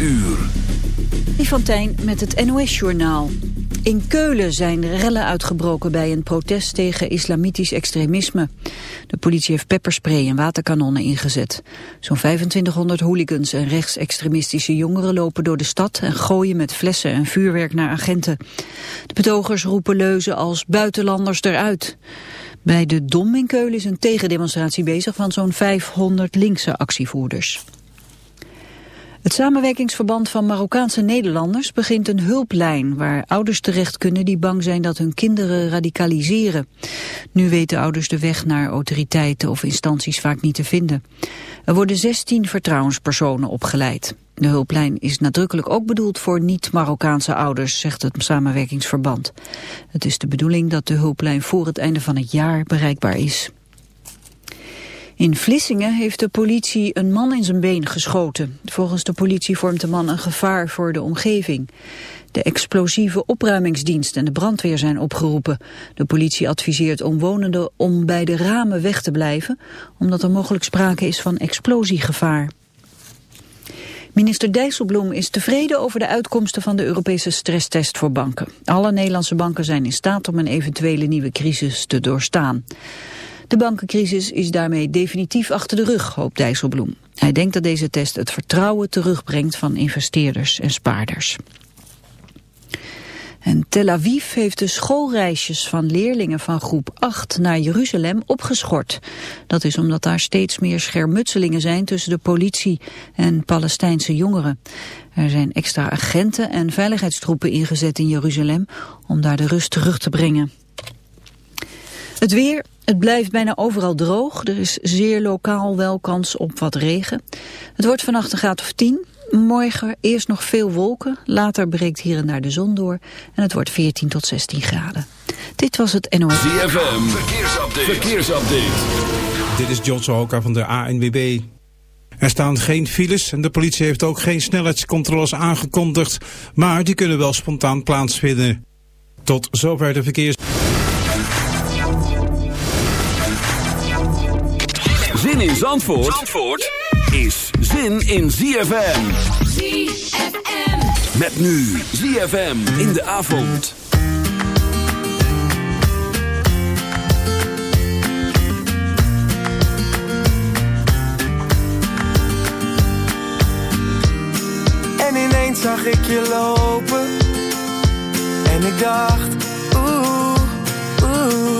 uur. Fontijn met het NOS-journaal. In Keulen zijn rellen uitgebroken bij een protest tegen islamitisch extremisme. De politie heeft pepperspray en waterkanonnen ingezet. Zo'n 2500 hooligans en rechtsextremistische jongeren lopen door de stad... en gooien met flessen en vuurwerk naar agenten. De betogers roepen leuzen als buitenlanders eruit. Bij de Dom in Keulen is een tegendemonstratie bezig van zo'n 500 linkse actievoerders. Het samenwerkingsverband van Marokkaanse Nederlanders begint een hulplijn waar ouders terecht kunnen die bang zijn dat hun kinderen radicaliseren. Nu weten ouders de weg naar autoriteiten of instanties vaak niet te vinden. Er worden 16 vertrouwenspersonen opgeleid. De hulplijn is nadrukkelijk ook bedoeld voor niet-Marokkaanse ouders, zegt het samenwerkingsverband. Het is de bedoeling dat de hulplijn voor het einde van het jaar bereikbaar is. In Vlissingen heeft de politie een man in zijn been geschoten. Volgens de politie vormt de man een gevaar voor de omgeving. De explosieve opruimingsdienst en de brandweer zijn opgeroepen. De politie adviseert omwonenden om bij de ramen weg te blijven... omdat er mogelijk sprake is van explosiegevaar. Minister Dijsselbloem is tevreden over de uitkomsten van de Europese stresstest voor banken. Alle Nederlandse banken zijn in staat om een eventuele nieuwe crisis te doorstaan. De bankencrisis is daarmee definitief achter de rug, hoopt Dijsselbloem. Hij denkt dat deze test het vertrouwen terugbrengt van investeerders en spaarders. En Tel Aviv heeft de schoolreisjes van leerlingen van groep 8 naar Jeruzalem opgeschort. Dat is omdat daar steeds meer schermutselingen zijn tussen de politie en Palestijnse jongeren. Er zijn extra agenten en veiligheidstroepen ingezet in Jeruzalem om daar de rust terug te brengen. Het weer, het blijft bijna overal droog. Er is zeer lokaal wel kans op wat regen. Het wordt vannacht een graad of 10. Morgen eerst nog veel wolken. Later breekt hier en daar de zon door. En het wordt 14 tot 16 graden. Dit was het NOS. ZFM, verkeersupdate. verkeersupdate. Dit is John Sohoka van de ANWB. Er staan geen files en de politie heeft ook geen snelheidscontroles aangekondigd. Maar die kunnen wel spontaan plaatsvinden. Tot zover de verkeers... Zin in Zandvoort, Zandvoort is zin in ZFM. ZFM. Met nu ZFM in de avond. En ineens zag ik je lopen. En ik dacht, oeh, oeh.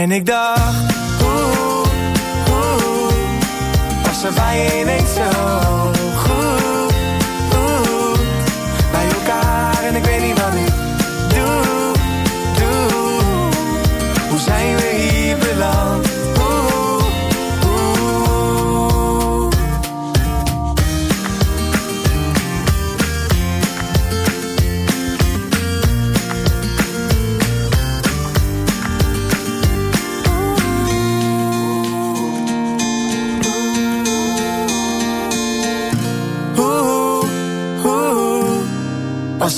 En ik dacht, oeh, oeh. Was er bij ineens zo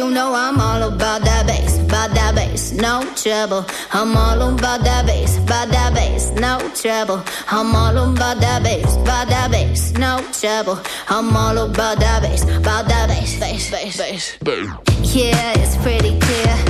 you know I'm all about that bass, about that bass, no trouble. I'm all about that bass, about that bass, no trouble. I'm all about that bass, about that bass, no trouble. I'm all about that bass, about that bass, bass, bass, bass. bass. Yeah, it's pretty clear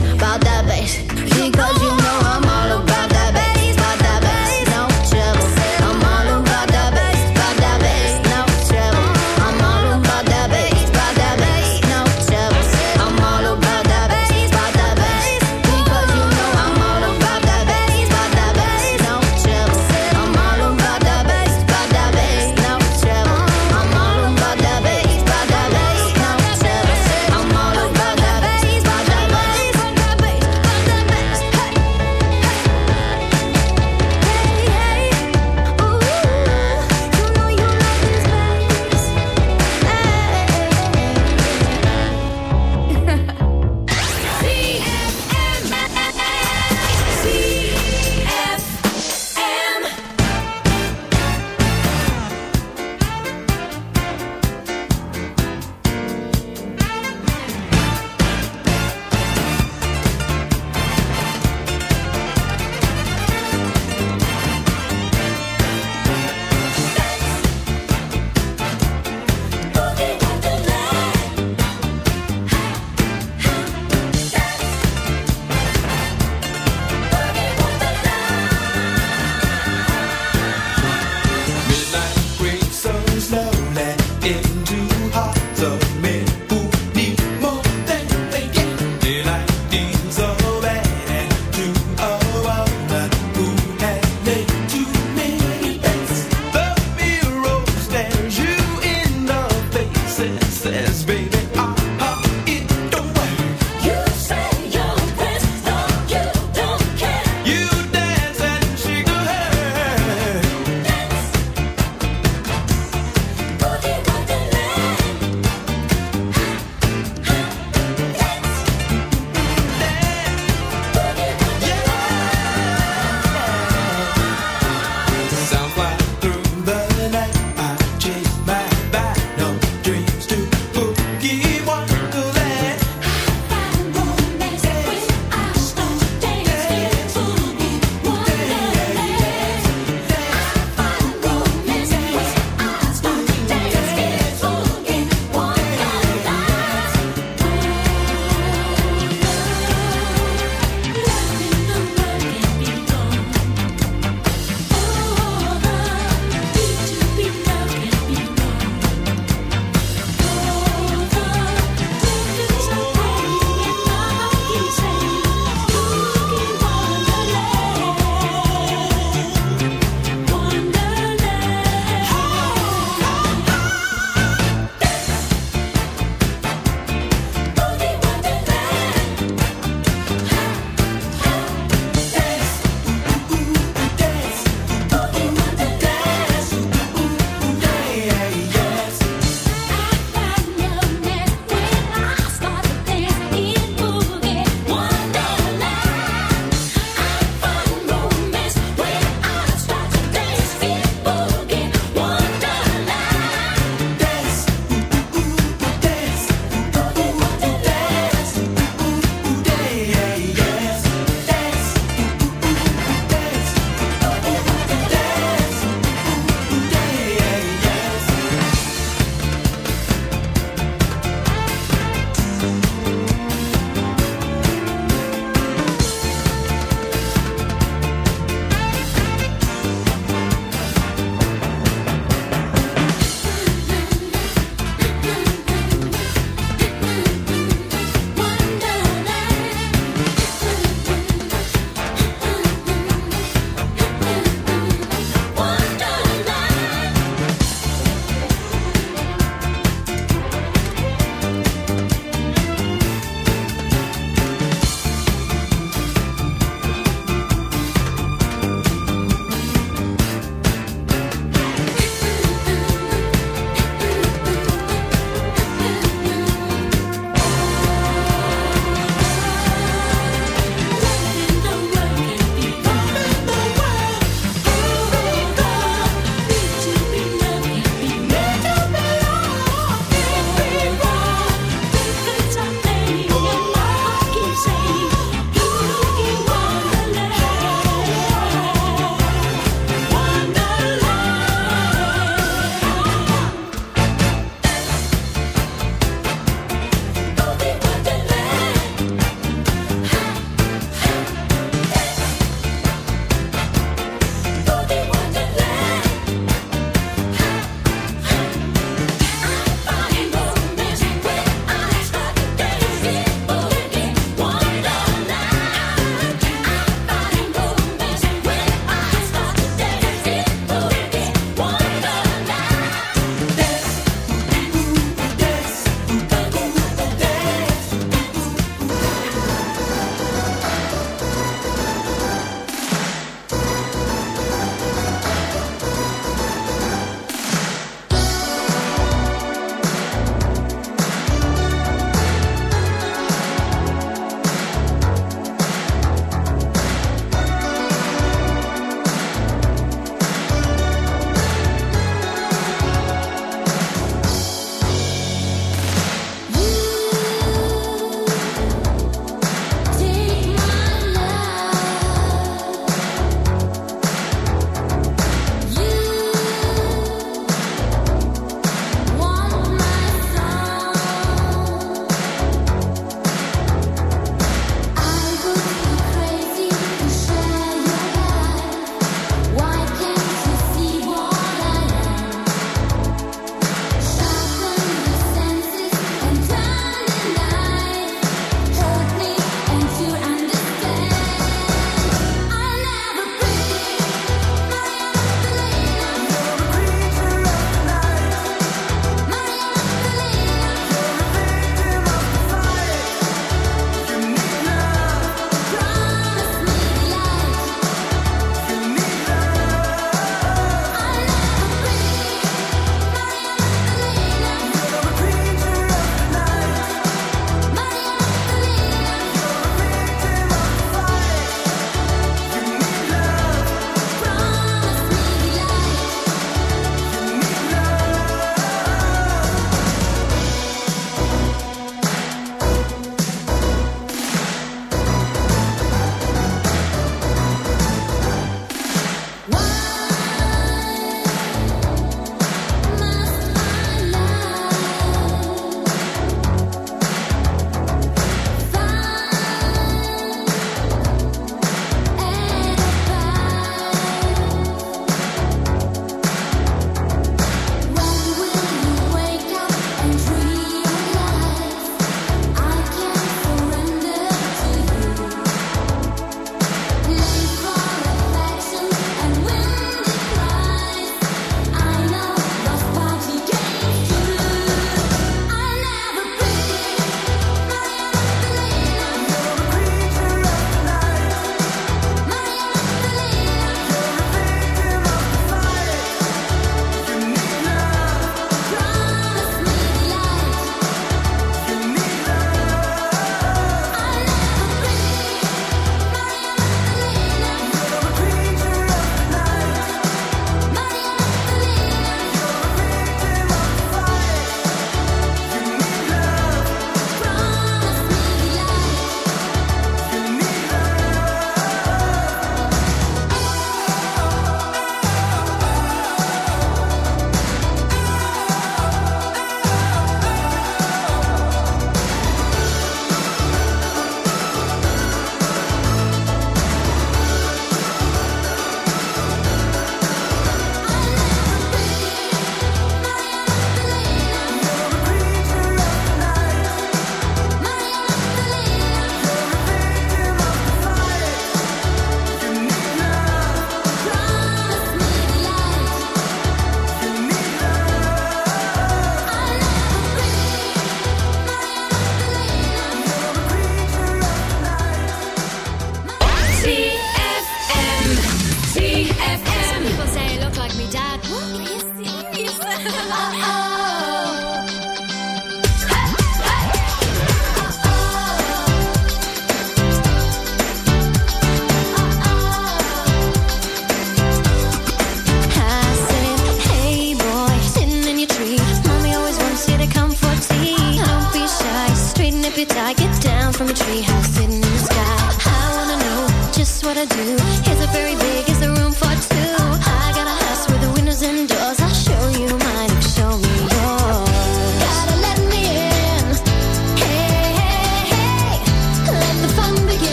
says, baby.